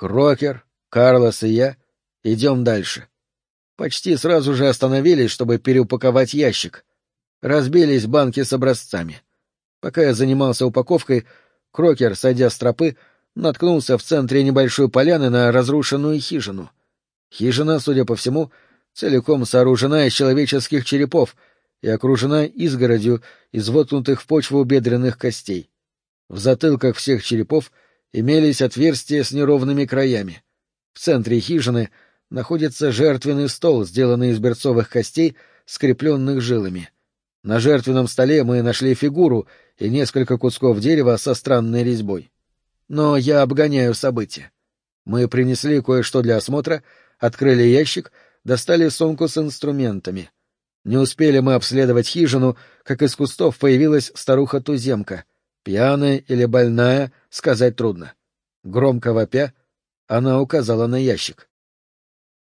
Крокер, Карлос и я идем дальше. Почти сразу же остановились, чтобы переупаковать ящик. Разбились банки с образцами. Пока я занимался упаковкой, Крокер, сойдя с тропы, наткнулся в центре небольшой поляны на разрушенную хижину. Хижина, судя по всему, целиком сооружена из человеческих черепов и окружена изгородью из воткнутых в почву бедренных костей. В затылках всех черепов имелись отверстия с неровными краями. В центре хижины находится жертвенный стол, сделанный из берцовых костей, скрепленных жилами. На жертвенном столе мы нашли фигуру и несколько кусков дерева со странной резьбой. Но я обгоняю события. Мы принесли кое-что для осмотра, открыли ящик, достали сумку с инструментами. Не успели мы обследовать хижину, как из кустов появилась старуха-туземка. Пьяная или больная, сказать трудно. Громко вопя, она указала на ящик.